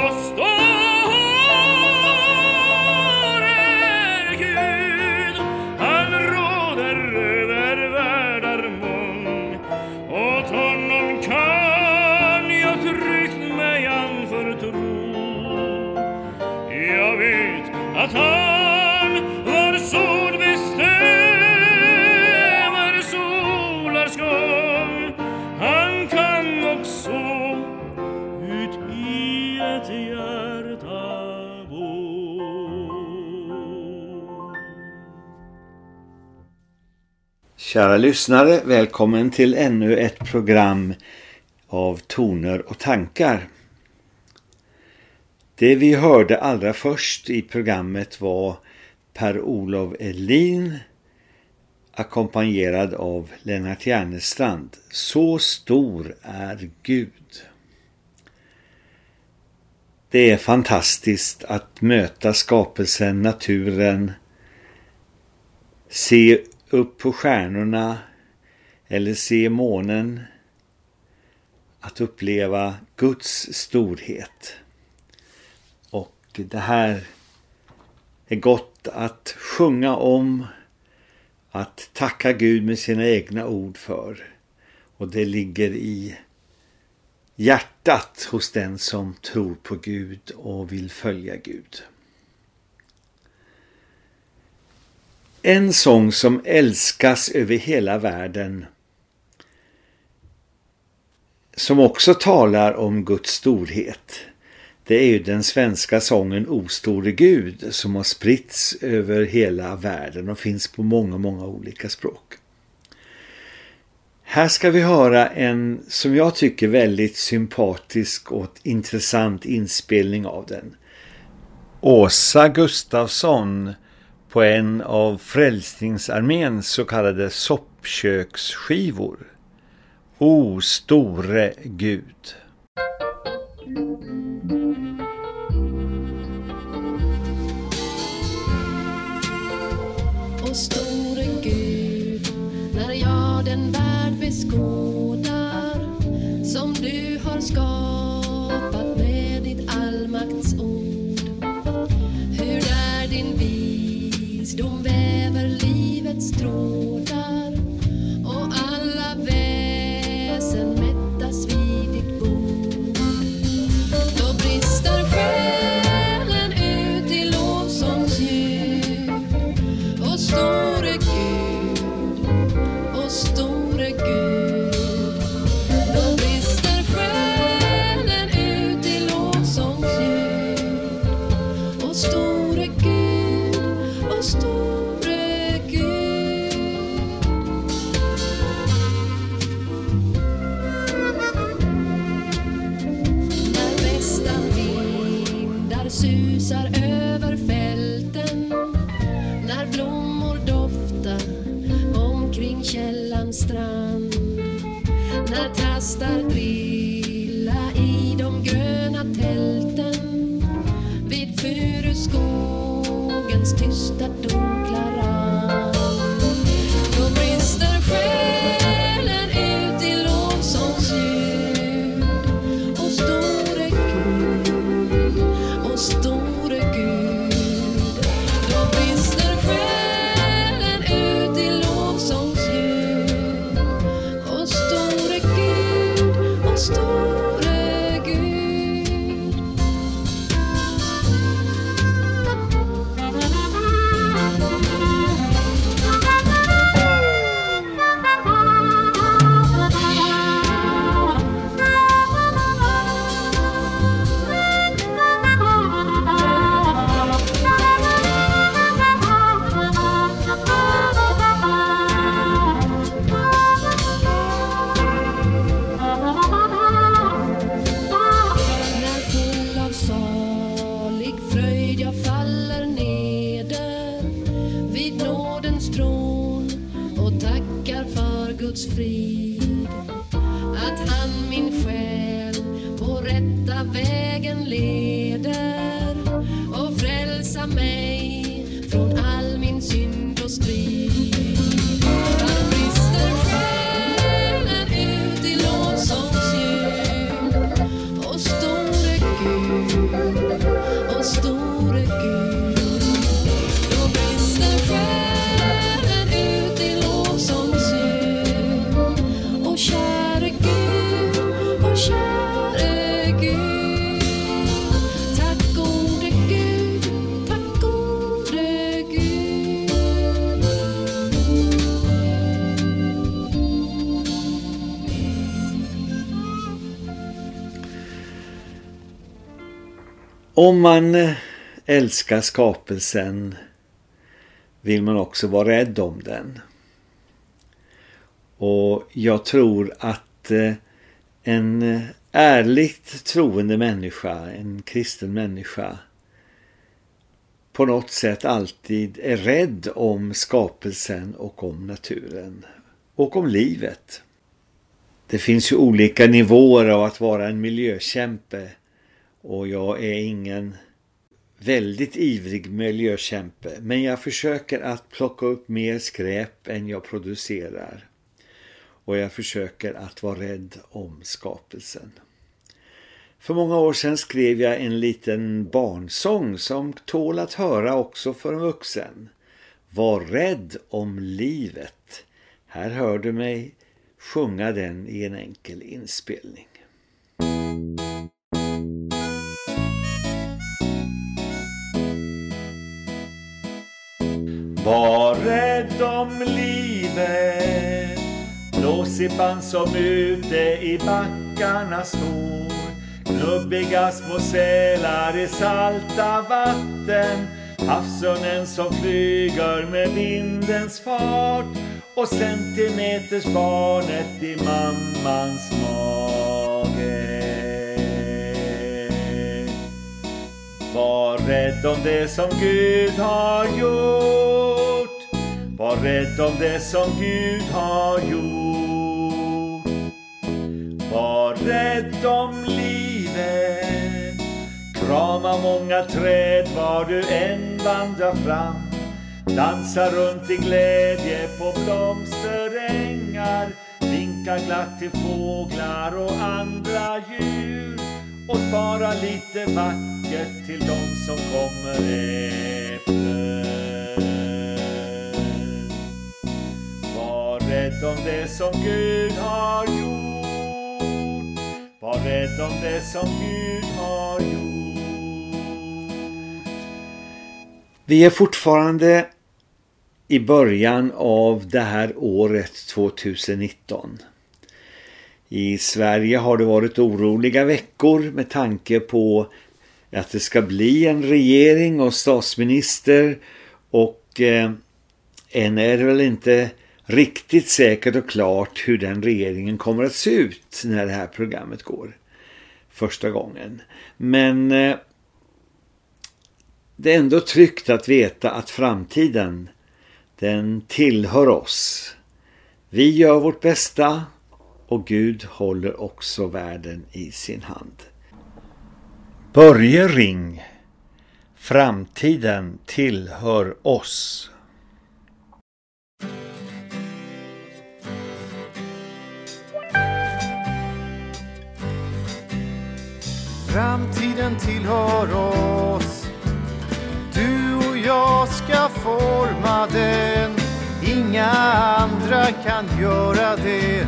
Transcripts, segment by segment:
Så Kära lyssnare, välkommen till ännu ett program av toner och tankar. Det vi hörde allra först i programmet var Per-Olof Elin ackompanjerad av Lennart Järnestrand. Så stor är Gud. Det är fantastiskt att möta skapelsen, naturen, se upp på stjärnorna eller se månen. Att uppleva Guds storhet. Och det här är gott att sjunga om, att tacka Gud med sina egna ord för. Och det ligger i hjärtat hos den som tror på Gud och vill följa Gud. En sång som älskas över hela världen som också talar om Guds storhet. Det är ju den svenska sången O store Gud som har spritts över hela världen och finns på många, många olika språk. Här ska vi höra en som jag tycker väldigt sympatisk och intressant inspelning av den. Åsa Gustafsson på en av Frälsningsarméns så kallade soppköksskivor. O store Gud. O store Gud, när jag den värld beskådar som du har skapat it's. Och store Om man eh, älskar skapelsen vill man också vara rädd om den. Och jag tror att eh, en eh, ärligt troende människa, en kristen människa på något sätt alltid är rädd om skapelsen och om naturen och om livet. Det finns ju olika nivåer av att vara en miljökämpe och jag är ingen väldigt ivrig miljökämpe men jag försöker att plocka upp mer skräp än jag producerar. Och jag försöker att vara rädd om skapelsen. För många år sedan skrev jag en liten barnsång som tål att höra också för en vuxen. Var rädd om livet. Här hör du mig sjunga den i en enkel inspelning. Var rädd om livet. Blåsippan som ute i backarna står Knubbiga små sälar i salta vatten. Havsörnen som flyger med vindens fart. Och centimetersbarnet i mammans mage. Var rädd om det som Gud har gjort. Var rädd om det som Gud har gjort. Var rädd om livet. Krama många träd var du än vandrar fram. Dansa runt i glädje på blomsterängar. Vinka glatt till fåglar och andra djur. Och spara lite vackert till de som kommer efter. Om det som Gud har gjort. Var rädd om det som Gud har gjort. Vi är fortfarande i början av det här året 2019. I Sverige har det varit oroliga veckor med tanke på att det ska bli en regering och statsminister och eh, än är det väl inte riktigt säkert och klart hur den regeringen kommer att se ut när det här programmet går första gången. Men eh, det är ändå tryggt att veta att framtiden den tillhör oss. Vi gör vårt bästa och Gud håller också världen i sin hand. Börje Ring Framtiden tillhör oss. Framtiden tillhör oss. Du och jag ska forma den. Inga andra kan göra det.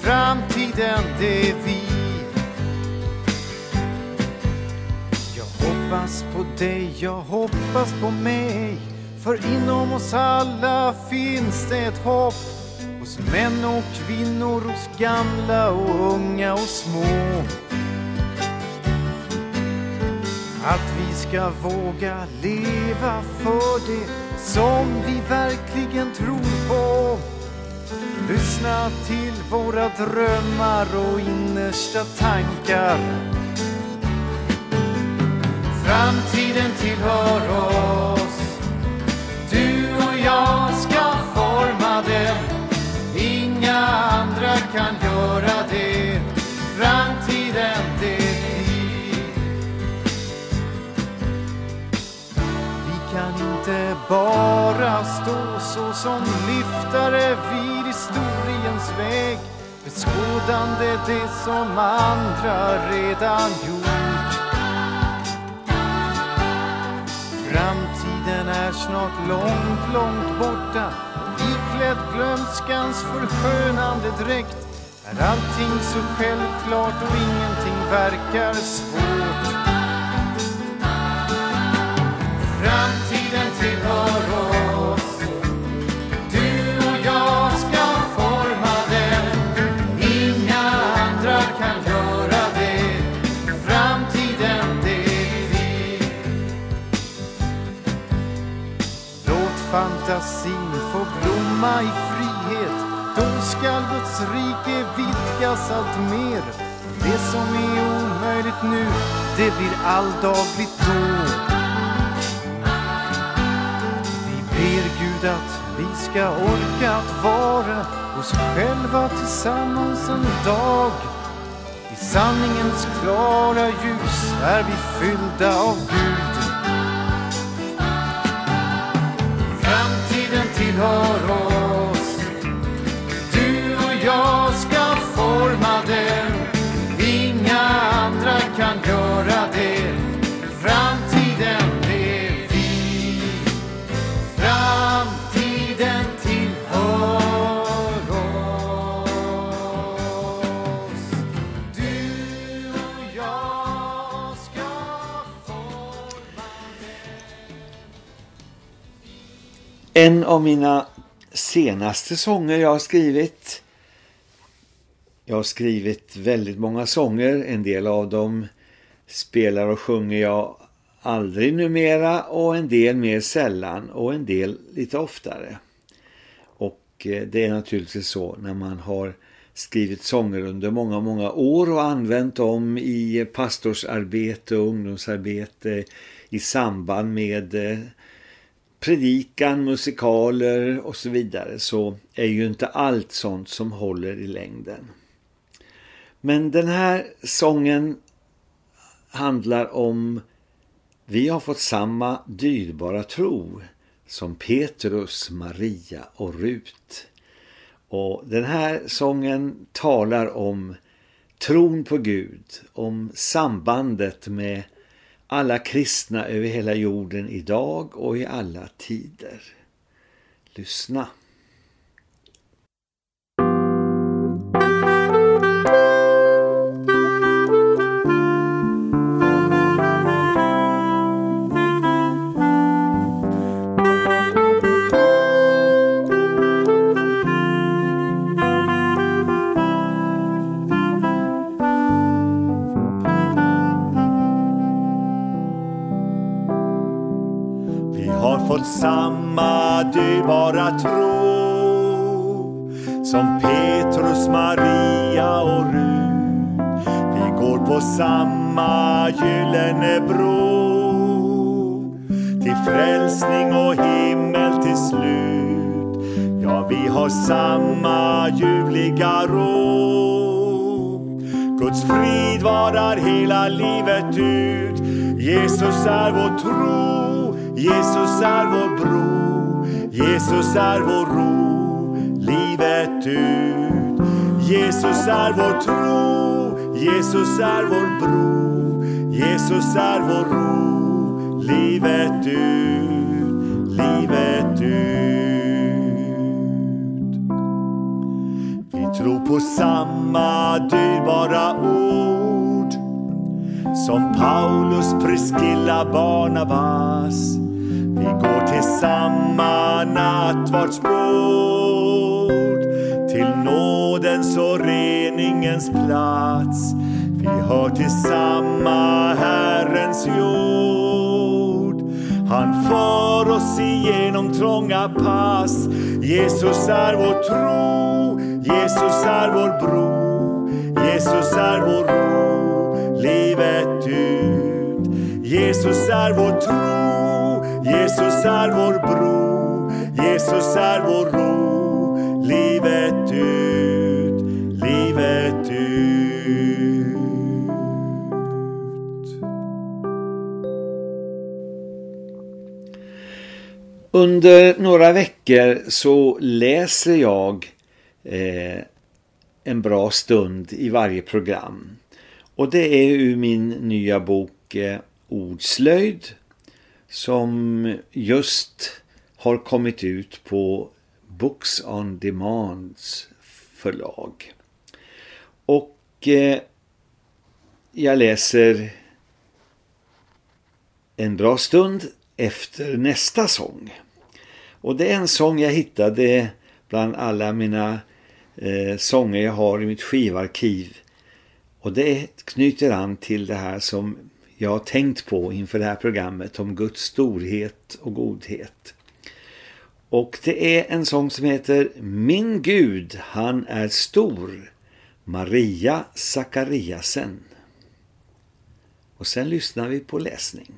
Framtiden, det är vi. Jag hoppas på dig, jag hoppas på mig. För inom oss alla finns det ett hopp. Hos män och kvinnor, hos gamla och unga och små att vi ska våga leva för det som vi verkligen tror på. Lyssna till våra drömmar och innersta tankar. Framtiden tillhör oss. Du och jag ska forma den. Inga andra kan göra det. Inte bara stå så som lyftare vid historiens väg beskådande det som andra redan gjort. Framtiden är snart långt, långt borta iklädd glömskans förskönande dräkt är allting så självklart och ingenting verkar svårt. Framtiden fantasin få blomma i frihet. Då skall Guds rike vidgas allt mer. Det som är omöjligt nu, det blir alldagligt då. Ber Gud att vi ska orka att vara oss själva tillsammans en dag. I sanningens klara ljus är vi fyllda av Gud. Framtiden tillhör oss. Du och jag En av mina senaste sånger jag har skrivit. Jag har skrivit väldigt många sånger. En del av dem spelar och sjunger jag aldrig numera och en del mer sällan och en del lite oftare. Och eh, det är naturligtvis så när man har skrivit sånger under många, många år och använt dem i pastorsarbete och ungdomsarbete i samband med eh, predikan, musikaler och så vidare så är ju inte allt sånt som håller i längden. Men den här sången handlar om vi har fått samma dyrbara tro som Petrus, Maria och Rut. Och den här sången talar om tron på Gud, om sambandet med alla kristna över hela jorden idag och i alla tider. Lyssna. Som Petrus, Maria och Rut. Vi går på samma gyllene bro till frälsning och himmel till slut. Ja, vi har samma ljuvliga ro. Guds frid varar hela livet ut. Jesus är vår tro, Jesus är vår bro. Jesus är vår ro, fullt ut. Jesus är vår tro, Jesus är vår bro. Jesus är vår ro, livet ut, livet ut. Vi tror på samma dyrbara ord som Paulus, Priscilla, Barnabas. Vi går till samma nattvardsbord till nådens och reningens plats. Vi hör till samma Herrens jord. Han för oss igenom trånga pass. Jesus är vår tro, Jesus är vår bro. Jesus är vår ro, livet ut. Jesus är vår tro, Jesus är vår bro. Jesus är vår ro, ut, livet ut. Under några veckor så läser jag eh, en bra stund i varje program. Och det är ur min nya bok eh, Ordslöjd som just har kommit ut på Books on Demands förlag. Och eh, jag läser en bra stund efter nästa sång. Och det är en sång jag hittade bland alla mina eh, sånger jag har i mitt skivarkiv. Och det knyter an till det här som jag har tänkt på inför det här programmet om Guds storhet och godhet. Och det är en sång som heter Min Gud, han är stor, Maria Sakariasen. Och sen lyssnar vi på läsning.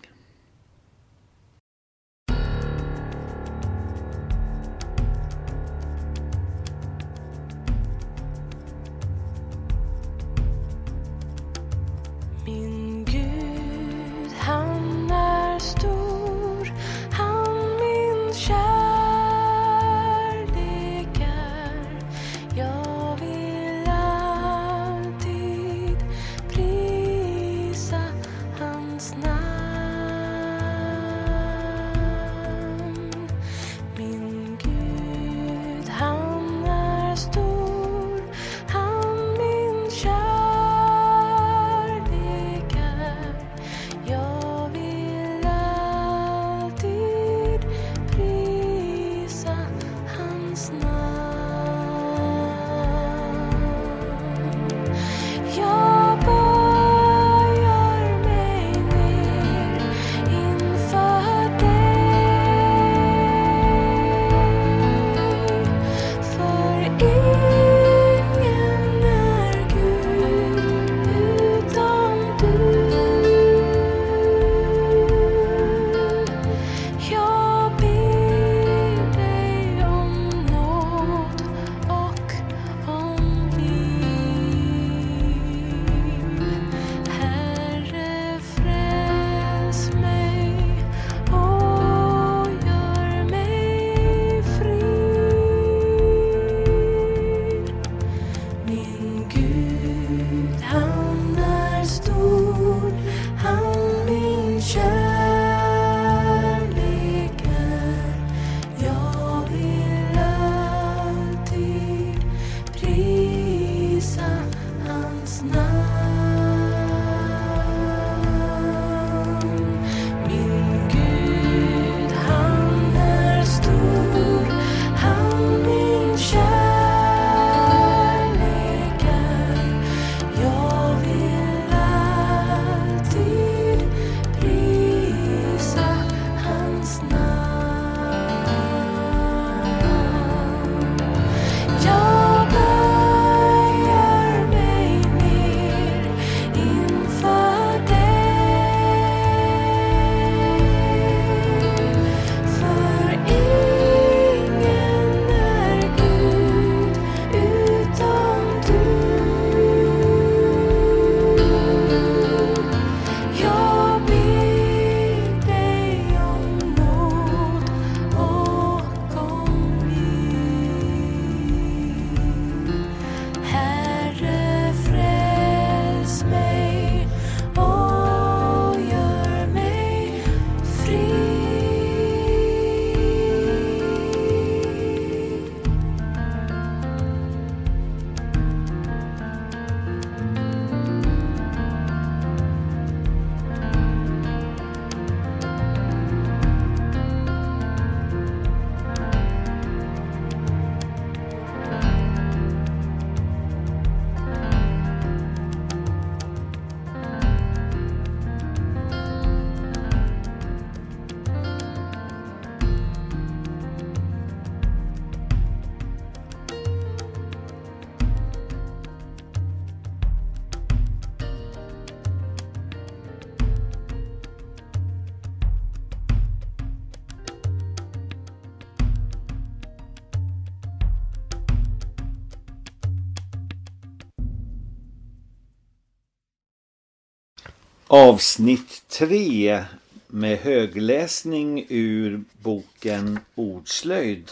Avsnitt 3 med högläsning ur boken Ordslöjd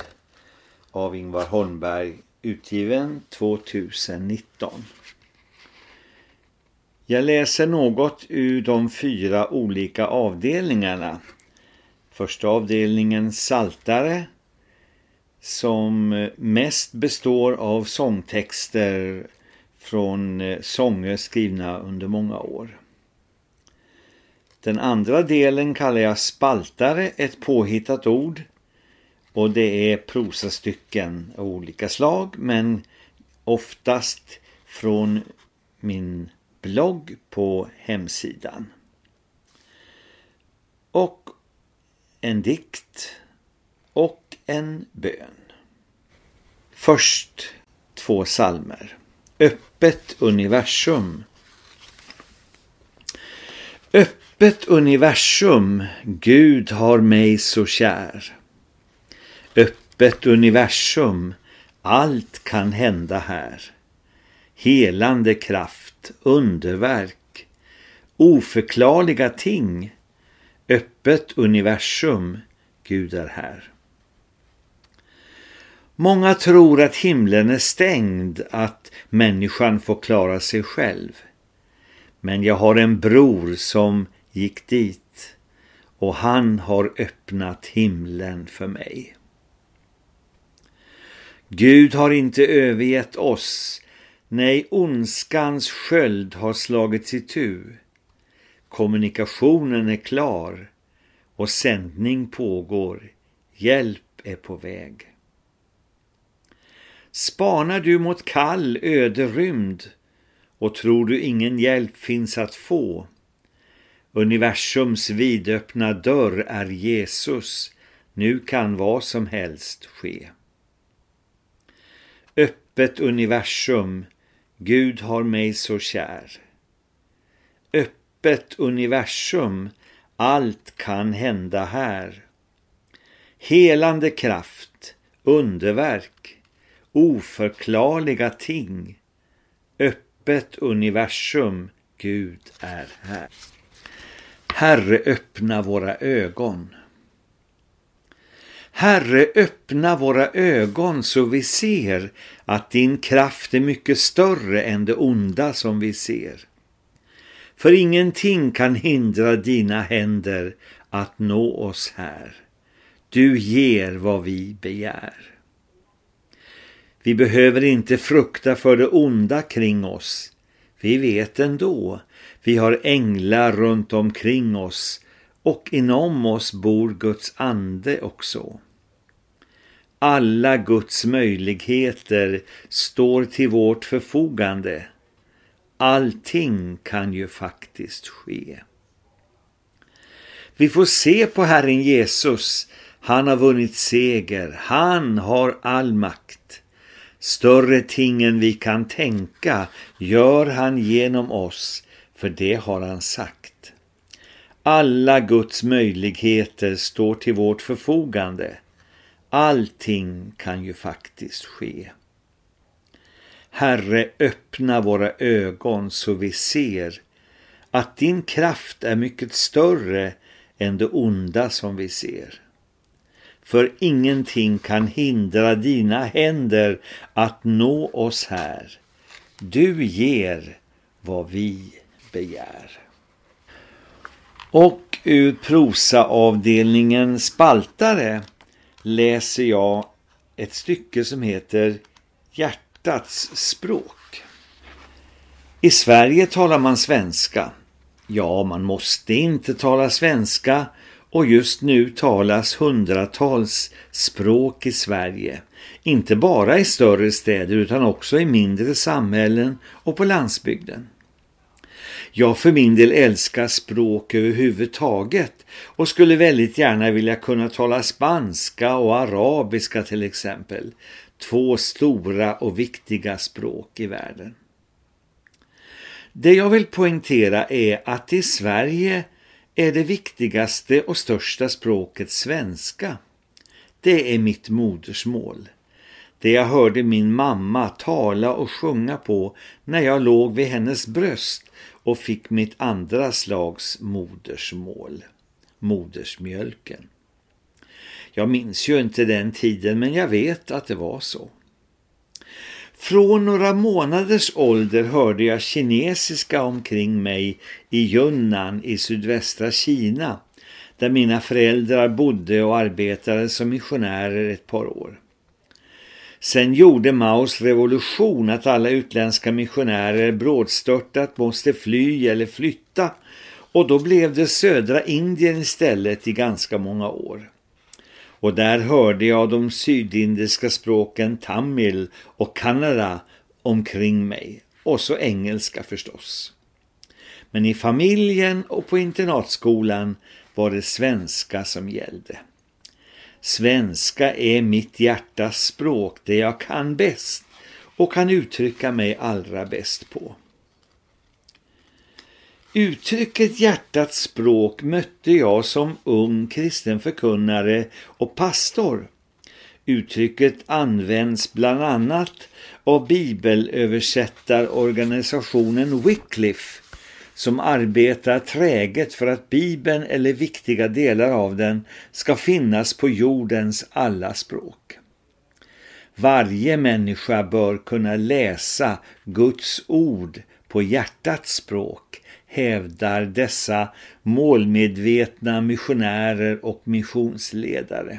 av Ingvar Holmberg utgiven 2019. Jag läser något ur de fyra olika avdelningarna. Första avdelningen Saltare som mest består av sångtexter från eh, sånger skrivna under många år. Den andra delen kallar jag spaltare, ett påhittat ord. Och det är prosastycken av olika slag men oftast från min blogg på hemsidan. Och en dikt och en bön. Först två salmer. Öppet universum. Öppet universum, Gud har mig så kär. Öppet universum, allt kan hända här. Helande kraft, underverk, oförklarliga ting. Öppet universum, Gud är här. Många tror att himlen är stängd, att människan får klara sig själv. Men jag har en bror som gick dit och han har öppnat himlen för mig. Gud har inte övergett oss, nej ondskans sköld har slagit i tu. Kommunikationen är klar och sändning pågår, hjälp är på väg. Spanar du mot kall öde rymd och tror du ingen hjälp finns att få? Universums vidöppna dörr är Jesus, nu kan vad som helst ske. Öppet universum, Gud har mig så kär. Öppet universum, allt kan hända här. Helande kraft, underverk, oförklarliga ting. Öppet universum, Gud är här. Herre, öppna våra ögon. Herre, öppna våra ögon så vi ser att din kraft är mycket större än det onda som vi ser. För ingenting kan hindra dina händer att nå oss här. Du ger vad vi begär. Vi behöver inte frukta för det onda kring oss. Vi vet ändå, vi har änglar runt omkring oss och inom oss bor Guds ande också. Alla Guds möjligheter står till vårt förfogande. Allting kan ju faktiskt ske. Vi får se på Herren Jesus. Han har vunnit seger. Han har all makt. Större ting än vi kan tänka gör han genom oss, för det har han sagt. Alla Guds möjligheter står till vårt förfogande. Allting kan ju faktiskt ske. Herre, öppna våra ögon så vi ser att din kraft är mycket större än det onda som vi ser. För ingenting kan hindra dina händer att nå oss här. Du ger vad vi begär. Och ur prosaavdelningen Spaltare läser jag ett stycke som heter Hjärtats språk. I Sverige talar man svenska. Ja, man måste inte tala svenska och just nu talas hundratals språk i Sverige. Inte bara i större städer utan också i mindre samhällen och på landsbygden. Jag för min del älskar språk överhuvudtaget och skulle väldigt gärna vilja kunna tala spanska och arabiska till exempel. Två stora och viktiga språk i världen. Det jag vill poängtera är att i Sverige är det viktigaste och största språket svenska. Det är mitt modersmål. det jag hörde min mamma tala och sjunga på när jag låg vid hennes bröst och fick mitt andra slags modersmål, modersmjölken. Jag minns ju inte den tiden men jag vet att det var så. Från några månaders ålder hörde jag kinesiska omkring mig i Yunnan i sydvästra Kina där mina föräldrar bodde och arbetade som missionärer ett par år. Sen gjorde Maos revolution att alla utländska missionärer brådstörtat måste fly eller flytta och då blev det södra Indien istället i ganska många år. Och där hörde jag de sydindiska språken tamil och kannada omkring mig. Och så engelska förstås. Men i familjen och på internatskolan var det svenska som gällde. Svenska är mitt hjärtas språk, det jag kan bäst och kan uttrycka mig allra bäst på. Uttrycket hjärtats språk mötte jag som ung kristen förkunnare och pastor. Uttrycket används bland annat av bibelöversättarorganisationen Wycliffe som arbetar träget för att Bibeln eller viktiga delar av den ska finnas på jordens alla språk. Varje människa bör kunna läsa Guds ord på hjärtats språk hävdar dessa målmedvetna missionärer och missionsledare.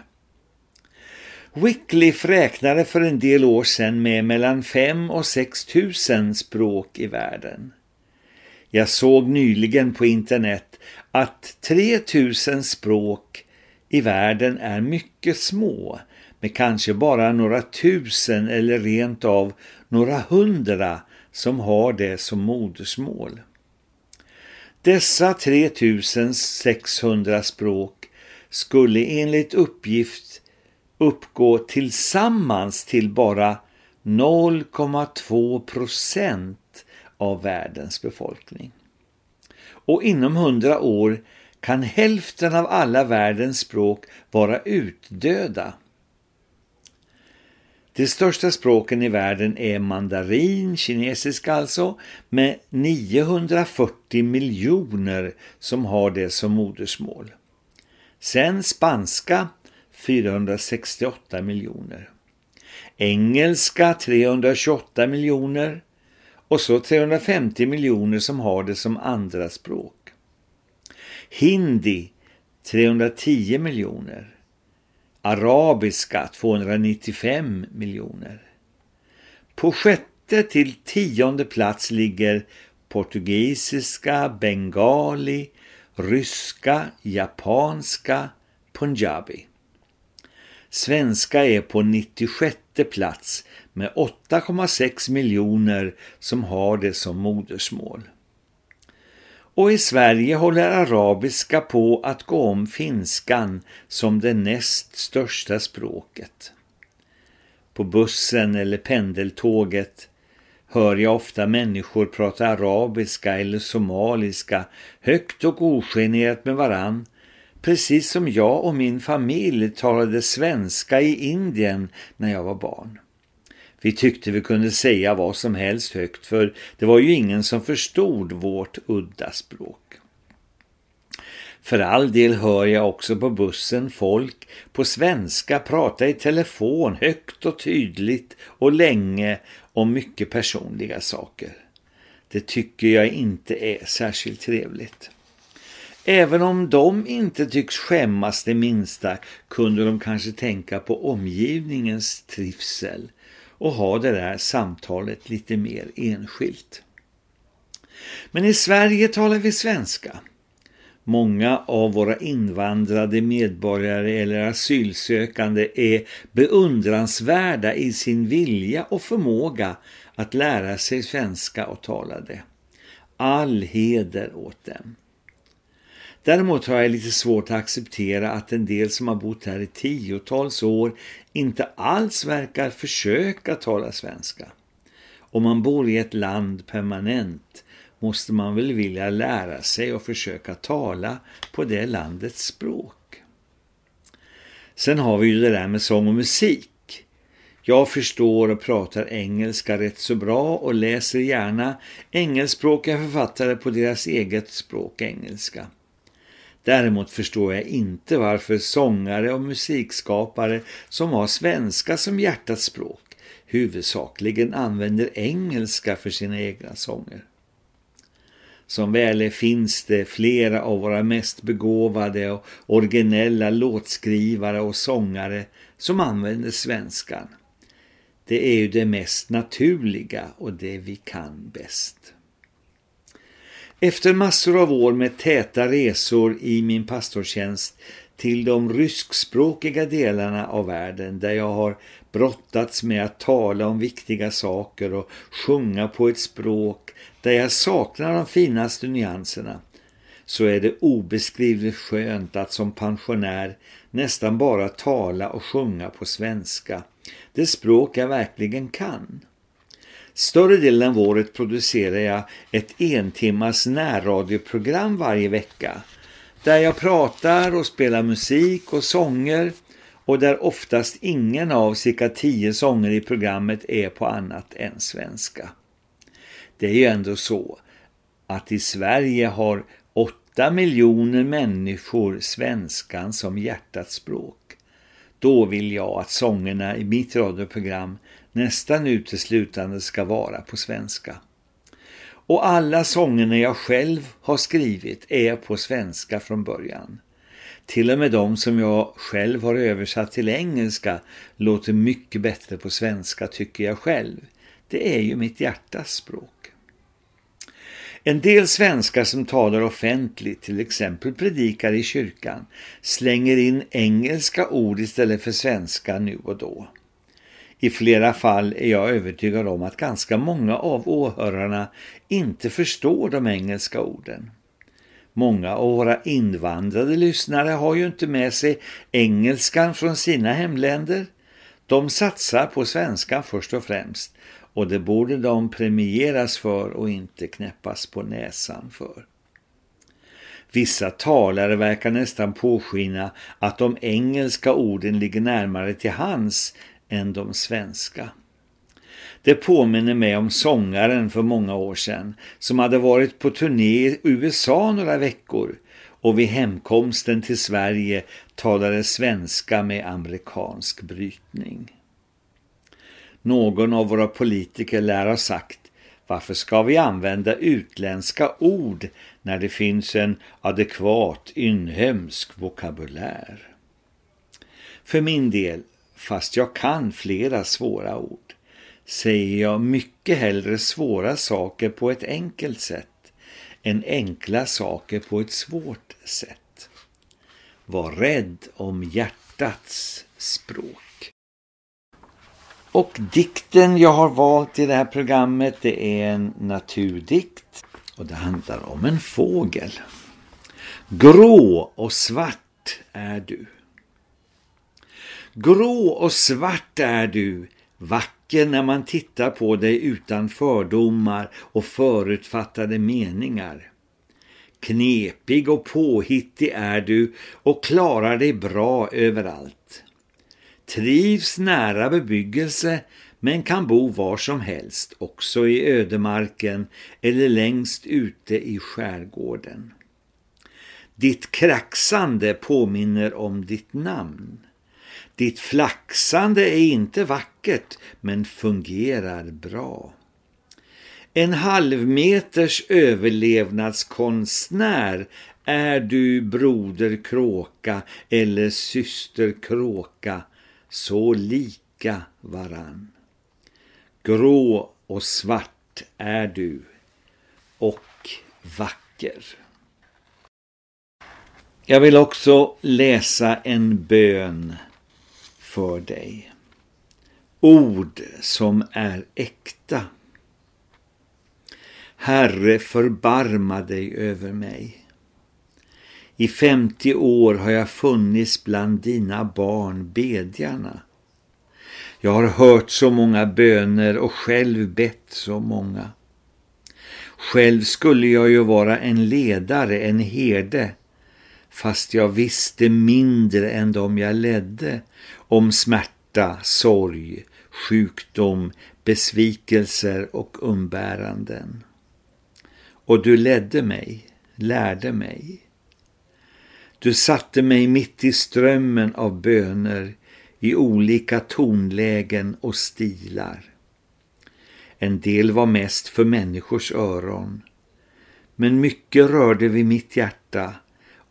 Wycliffe räknade för en del år sedan med mellan 5 och 6 tusen språk i världen. Jag såg nyligen på internet att 3000 språk i världen är mycket små med kanske bara några tusen eller rent av några hundra som har det som modersmål. Dessa 3600 språk skulle enligt uppgift uppgå tillsammans till bara 0,2 procent av världens befolkning. Och inom 100 år kan hälften av alla världens språk vara utdöda. De största språken i världen är mandarin, kinesiska alltså, med 940 miljoner som har det som modersmål. Sen spanska 468 miljoner. Engelska 328 miljoner och så 350 miljoner som har det som andra språk. Hindi 310 miljoner arabiska 295 miljoner. På sjätte till tionde plats ligger portugisiska, bengali, ryska, japanska, punjabi. Svenska är på 96 plats med 8,6 miljoner som har det som modersmål. Och i Sverige håller arabiska på att gå om finskan som det näst största språket. På bussen eller pendeltåget hör jag ofta människor prata arabiska eller somaliska högt och ogenerat med varann precis som jag och min familj talade svenska i Indien när jag var barn. Vi tyckte vi kunde säga vad som helst högt för det var ju ingen som förstod vårt udda språk. För all del hör jag också på bussen folk på svenska prata i telefon högt och tydligt och länge om mycket personliga saker. Det tycker jag inte är särskilt trevligt. Även om de inte tycks skämmas det minsta kunde de kanske tänka på omgivningens trivsel och ha det där samtalet lite mer enskilt. Men i Sverige talar vi svenska. Många av våra invandrade medborgare eller asylsökande är beundransvärda i sin vilja och förmåga att lära sig svenska och tala det. All heder åt dem. Däremot har jag lite svårt att acceptera att en del som har bott här i tiotals år inte alls verkar försöka tala svenska. Om man bor i ett land permanent måste man väl vilja lära sig och försöka tala på det landets språk. Sen har vi ju det där med sång och musik. Jag förstår och pratar engelska rätt så bra och läser gärna engelskspråkiga författare på deras eget språk engelska. Däremot förstår jag inte varför sångare och musikskapare som har svenska som hjärtats språk huvudsakligen använder engelska för sina egna sånger. Som väl är finns det flera av våra mest begåvade och originella låtskrivare och sångare som använder svenskan. Det är ju det mest naturliga och det vi kan bäst. Efter massor av år med täta resor i min pastortjänst till de ryskspråkiga delarna av världen där jag har brottats med att tala om viktiga saker och sjunga på ett språk där jag saknar de finaste nyanserna så är det obeskrivligt skönt att som pensionär nästan bara tala och sjunga på svenska. Det språk jag verkligen kan. Större delen av året producerar jag ett entimmas närradioprogram varje vecka där jag pratar och spelar musik och sånger och där oftast ingen av cirka tio sånger i programmet är på annat än svenska. Det är ju ändå så att i Sverige har åtta miljoner människor svenskan som hjärtats språk. Då vill jag att sångerna i mitt radioprogram nästan uteslutande ska vara på svenska. Och alla sångerna jag själv har skrivit är på svenska från början. Till och med de som jag själv har översatt till engelska låter mycket bättre på svenska tycker jag själv. Det är ju mitt hjärtas språk. En del svenskar som talar offentligt, till exempel predikar i kyrkan, slänger in engelska ord istället för svenska nu och då. I flera fall är jag övertygad om att ganska många av åhörarna inte förstår de engelska orden. Många av våra invandrade lyssnare har ju inte med sig engelskan från sina hemländer. De satsar på svenskan först och främst och det borde de premieras för och inte knäppas på näsan för. Vissa talare verkar nästan påskina att de engelska orden ligger närmare till hands än de svenska. Det påminner mig om sångaren för många år sedan som hade varit på turné i USA några veckor och vid hemkomsten till Sverige talade svenska med amerikansk brytning. Någon av våra politiker lär ha sagt varför ska vi använda utländska ord när det finns en adekvat inhemsk vokabulär? För min del, fast jag kan flera svåra ord, säger jag mycket hellre svåra saker på ett enkelt sätt än enkla saker på ett svårt sätt. Var rädd om hjärtats språk. Och dikten jag har valt i det här programmet det är en naturdikt och det handlar om en fågel. Grå och svart är du. Grå och svart är du, vacker när man tittar på dig utan fördomar och förutfattade meningar. Knepig och påhittig är du och klarar dig bra överallt trivs nära bebyggelse men kan bo var som helst, också i ödemarken eller längst ute i skärgården. Ditt kraxande påminner om ditt namn. Ditt flaxande är inte vackert men fungerar bra. En halvmeters överlevnadskonstnär är du broder kråka eller syster kråka så lika varann. Grå och svart är du och vacker. Jag vill också läsa en bön för dig. Ord som är äkta. Herre, förbarma dig över mig. I 50 år har jag funnits bland dina barn bedjarna. Jag har hört så många böner och själv bett så många. Själv skulle jag ju vara en ledare, en herde, fast jag visste mindre än de jag ledde om smärta, sorg, sjukdom, besvikelser och umbäranden. Och du ledde mig, lärde mig. Du satte mig mitt i strömmen av böner i olika tonlägen och stilar. En del var mest för människors öron, men mycket rörde vid mitt hjärta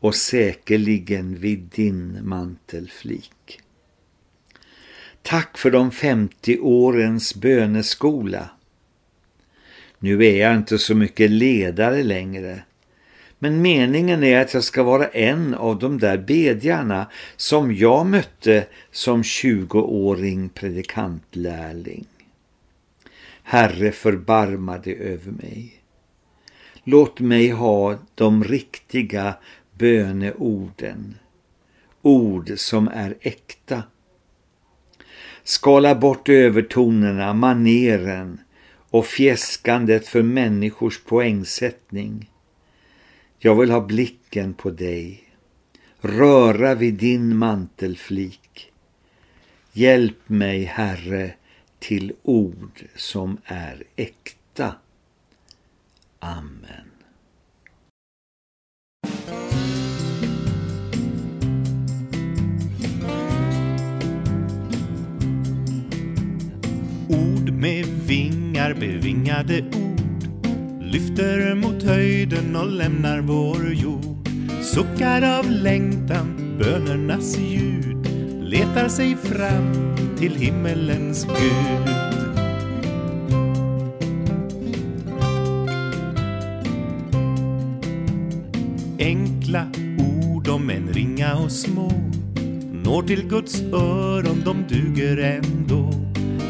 och säkerligen vid din mantelflik. Tack för de 50 årens böneskola. Nu är jag inte så mycket ledare längre, men meningen är att jag ska vara en av de där bedjarna som jag mötte som 20-åring predikantlärling. Herre, förbarma dig över mig. Låt mig ha de riktiga böneorden, ord som är äkta. Skala bort övertonerna, maneren och fjäskandet för människors poängsättning. Jag vill ha blicken på dig, röra vid din mantelflik. Hjälp mig, Herre, till ord som är äkta. Amen. Ord med vingar, bevingade ord lyfter mot höjden och lämnar vår jord. Suckar av längtan, bönernas ljud letar sig fram till himmelens Gud. Enkla ord om en ringa och små når till Guds öron, de duger ändå.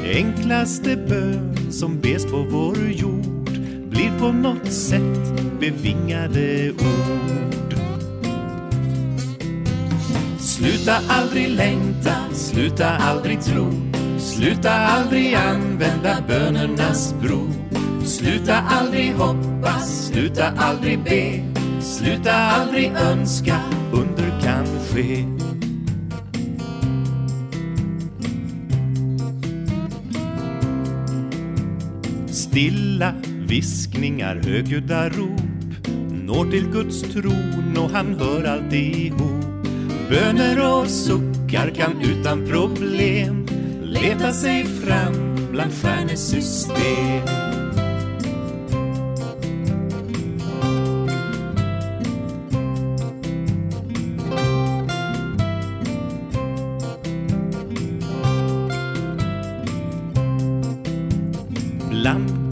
Enklaste bön som bes på vår jord blir på något sätt bevingade ord. Sluta aldrig längta, sluta aldrig tro. Sluta aldrig använda bönernas bro. Sluta aldrig hoppas, sluta aldrig be. Sluta aldrig önska, under kan ske. Stilla viskningar, högljudda rop når till Guds tron och han hör alltihop Böner och suckar kan utan problem leta sig fram bland stjärnesystem.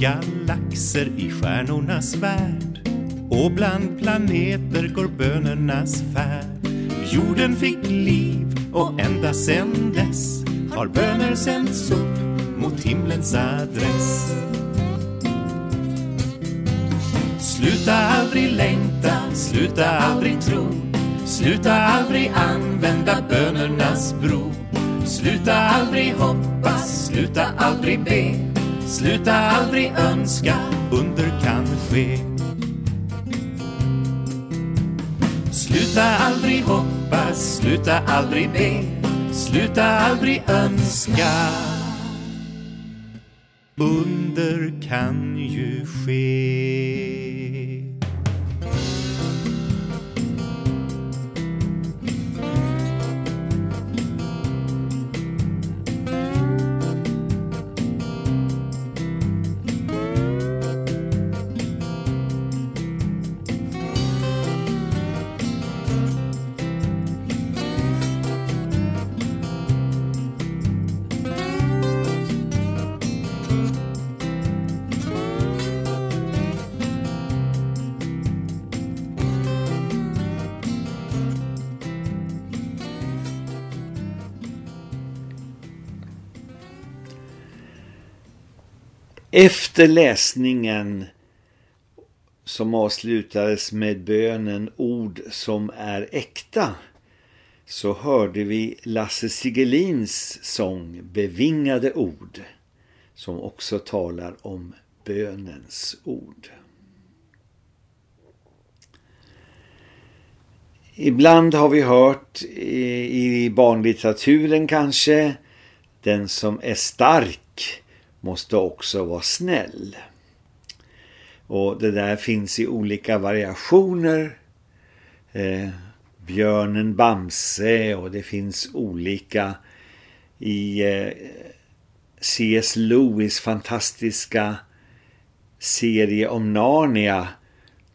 Galaxer i stjärnornas värld och bland planeter går bönernas färd Jorden fick liv och ända sen dess har böner sänts upp mot himlens adress. Sluta aldrig längta, sluta aldrig tro, sluta aldrig använda bönernas bro. Sluta aldrig hoppas, sluta aldrig be, sluta aldrig önska, under kan ske. Sluta aldrig hoppas, sluta aldrig be. Sluta aldrig önska. Under kan ju ske. Efter läsningen som avslutades med bönen ord som är äkta så hörde vi Lasse Sigelins sång Bevingade ord som också talar om bönens ord. Ibland har vi hört i barnlitteraturen kanske den som är stark måste också vara snäll. Och det där finns i olika variationer. Eh, björnen Bamse och det finns olika i eh, C.S. Lewis fantastiska serie om Narnia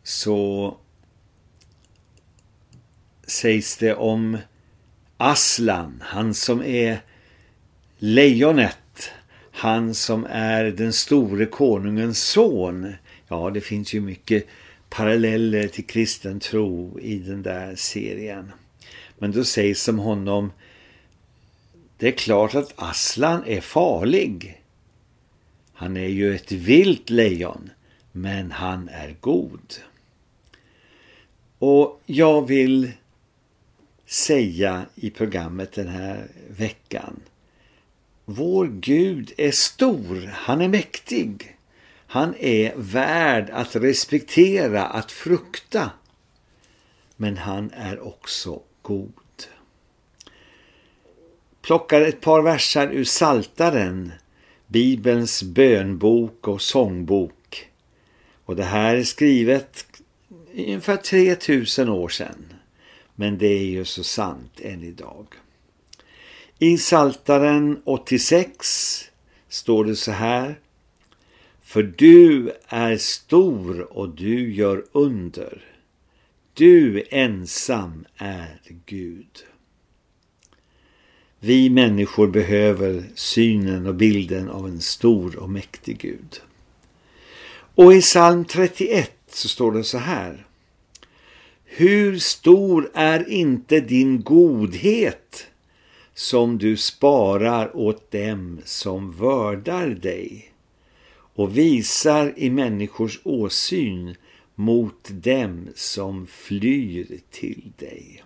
så sägs det om Aslan, han som är lejonet, han som är den store konungens son. Ja, det finns ju mycket paralleller till kristen tro i den där serien. Men då sägs om honom, det är klart att Aslan är farlig. Han är ju ett vilt lejon, men han är god. Och jag vill säga i programmet den här veckan. Vår Gud är stor, han är mäktig. Han är värd att respektera, att frukta. Men han är också god. Plockar ett par versar ur Saltaren, Bibelns bönbok och sångbok. Och det här är skrivet ungefär 3000 år sedan. Men det är ju så sant än idag. I Saltaren 86 står det så här. För du är stor och du gör under. Du ensam är Gud. Vi människor behöver synen och bilden av en stor och mäktig Gud. Och i psalm 31 så står det så här. Hur stor är inte din godhet som du sparar åt dem som vördar dig och visar i människors åsyn mot dem som flyr till dig.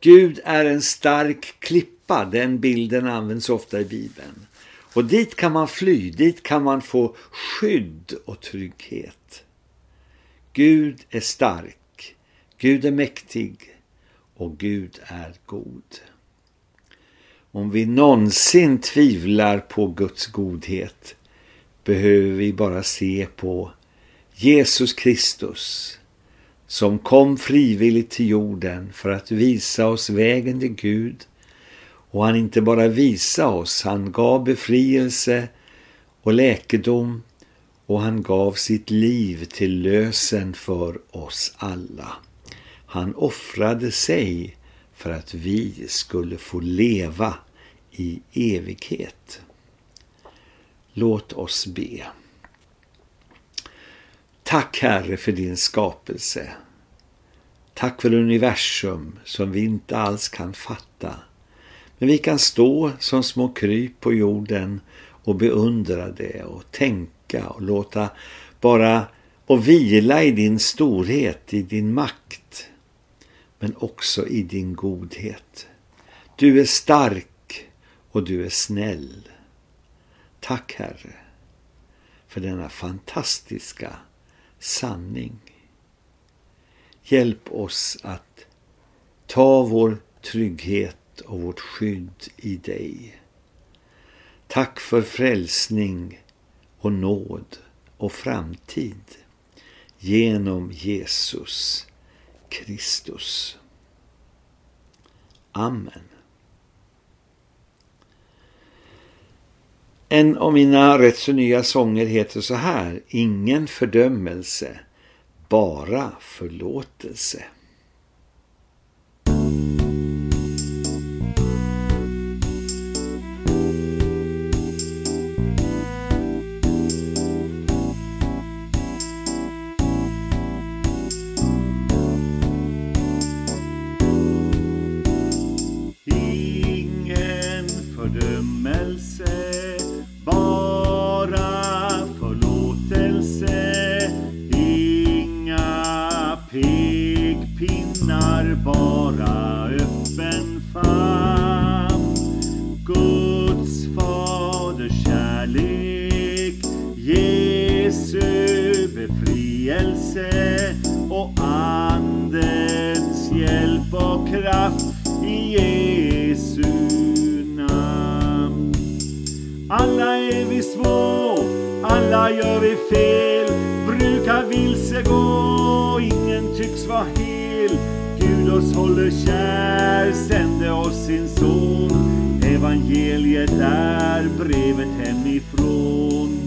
Gud är en stark klippa, den bilden används ofta i Bibeln. Och dit kan man fly, dit kan man få skydd och trygghet. Gud är stark, Gud är mäktig och Gud är god. Om vi någonsin tvivlar på Guds godhet behöver vi bara se på Jesus Kristus som kom frivilligt till jorden för att visa oss vägen till Gud. Och han inte bara visa oss, han gav befrielse och läkedom och han gav sitt liv till lösen för oss alla. Han offrade sig för att vi skulle få leva i evighet. Låt oss be. Tack Herre för din skapelse. Tack för universum som vi inte alls kan fatta. Men vi kan stå som små kryp på jorden och beundra det och tänka och låta bara och vila i din storhet, i din makt. Men också i din godhet. Du är stark och du är snäll. Tack Herre för denna fantastiska sanning. Hjälp oss att ta vår trygghet och vårt skydd i dig. Tack för frälsning och nåd och framtid genom Jesus Kristus. Amen. En av mina rätt så nya sånger heter så här, Ingen fördömelse, bara förlåtelse. Vilse gå. Ingen tycks vara hel. Gud oss håller kär, sände oss sin son. Evangeliet är brevet hemifrån.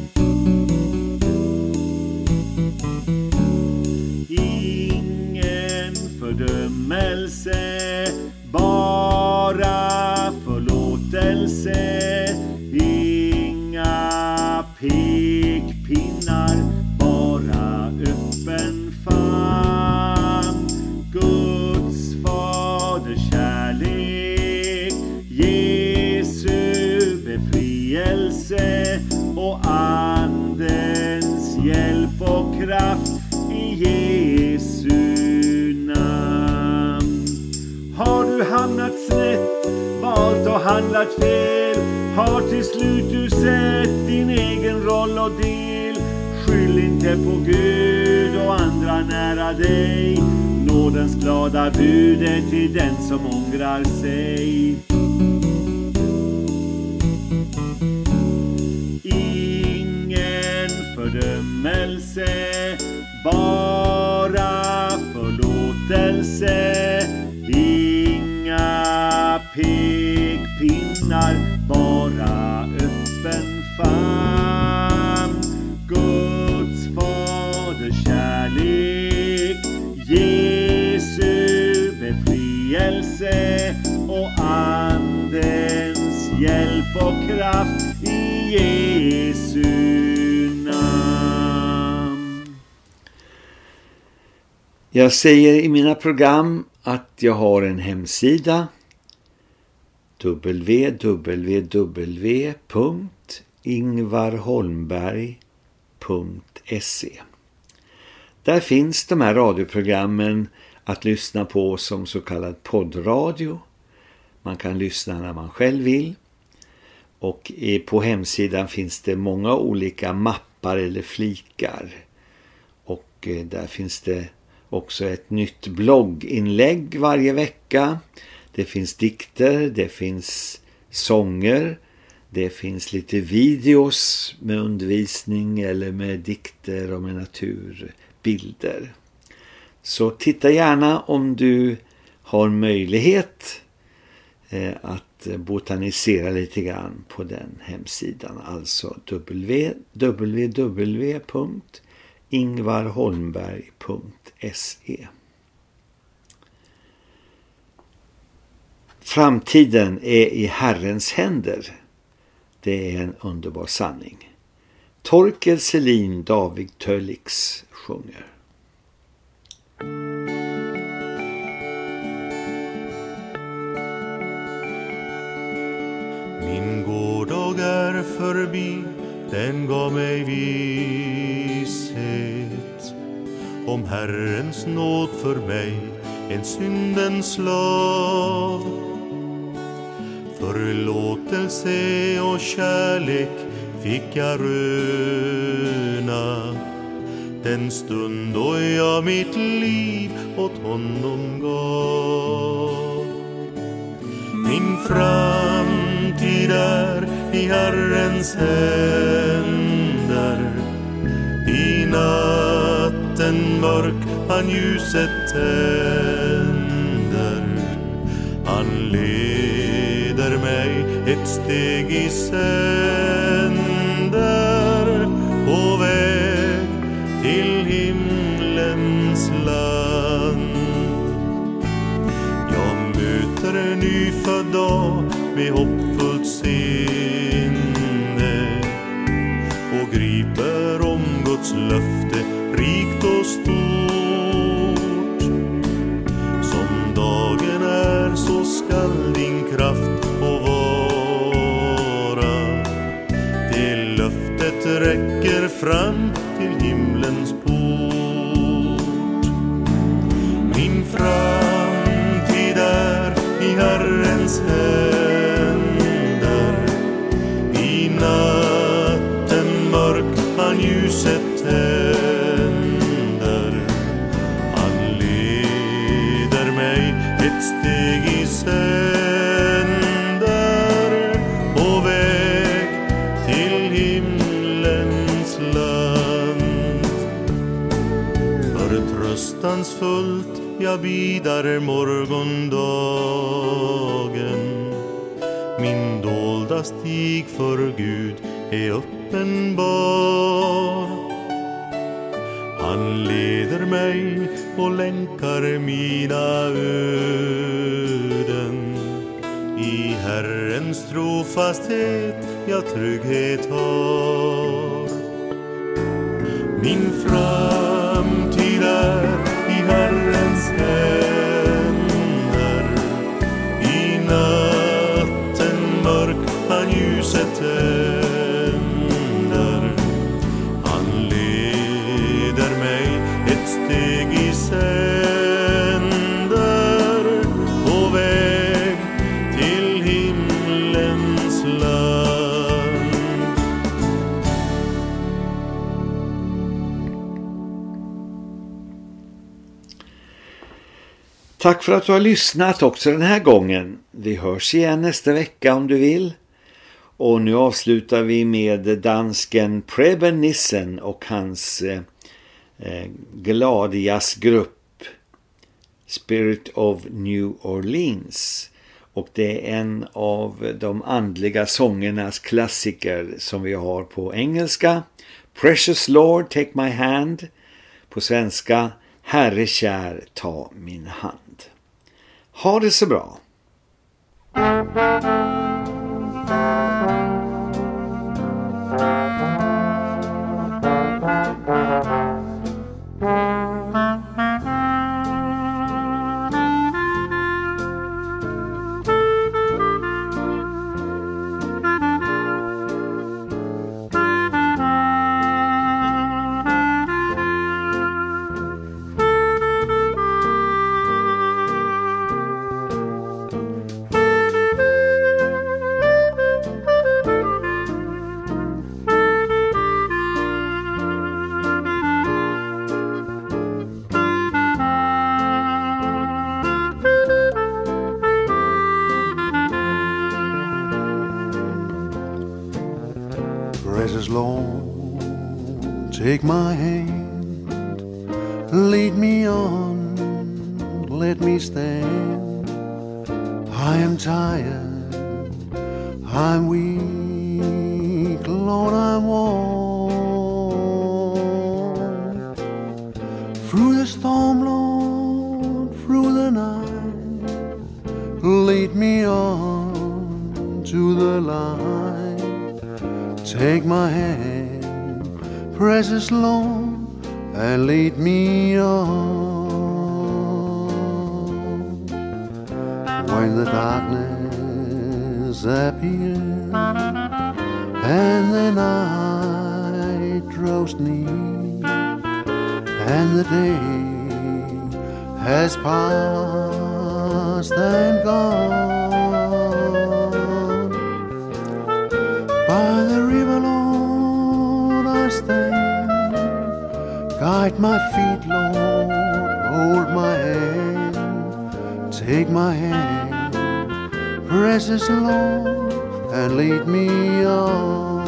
Ingen fördömelse, fel? Har till slut du sett din egen roll och del? Skyll inte på Gud och andra nära dig. Nådens glada bud är till den som ångrar sig. Ingen fördömelse, bara förlåtelse. Och kraft i Jesu namn. Jag säger i mina program att jag har en hemsida www.ingvarholmberg.se Där finns de här radioprogrammen att lyssna på som så kallad poddradio. Man kan lyssna när man själv vill. Och på hemsidan finns det många olika mappar eller flikar. Och eh, där finns det också ett nytt blogginlägg varje vecka. Det finns dikter, det finns sånger, det finns lite videos med undervisning eller med dikter och med naturbilder. Så titta gärna om du har möjlighet eh, att botanisera lite grann på den hemsidan. Alltså www.ingvarholmberg.se Framtiden är i Herrens händer. Det är en underbar sanning. Torkel Selin David Tölix sjunger. Min gårdag är förbi, den gav mig visshet om Herrens nåd för mig, en syndens slav. Förlåtelse och kärlek fick jag röna den stund då jag mitt liv åt honom gav. Min framtid är i Herrens händer. I natten mörk han ljuset tänder. Han leder mig ett steg i sänder på väg till himlens land. Jag möter en nyfödd dag med hopp Tack för att du har lyssnat också den här gången. Vi hörs igen nästa vecka om du vill. Och nu avslutar vi med dansken Preben Nissen och hans eh, eh, gladjazzgrupp Spirit of New Orleans. Och det är en av de andliga sångernas klassiker som vi har på engelska. Precious Lord, take my hand. På svenska, Herre kär, ta min hand. Ha det så bra! Lead me on to the light. Take my hand, precious Lord, and lead me on. When the darkness appears and the night draws near, and the day has passed and gone. By the river, Lord, I stand. Guide my feet, Lord, hold my hand. Take my hand, precious Lord, and lead me on.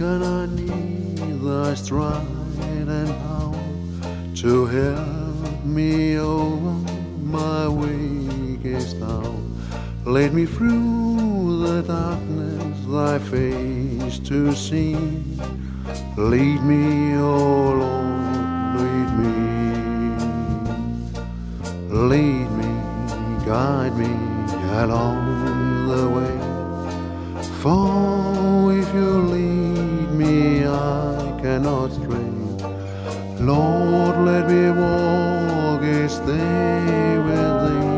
And I need thy strength and power to help me over my weakest hour. Lead me through the darkness, thy face to see. Lead me, oh Lord, lead me. Lead me, guide me along the way. For Lord, let me walk with thee.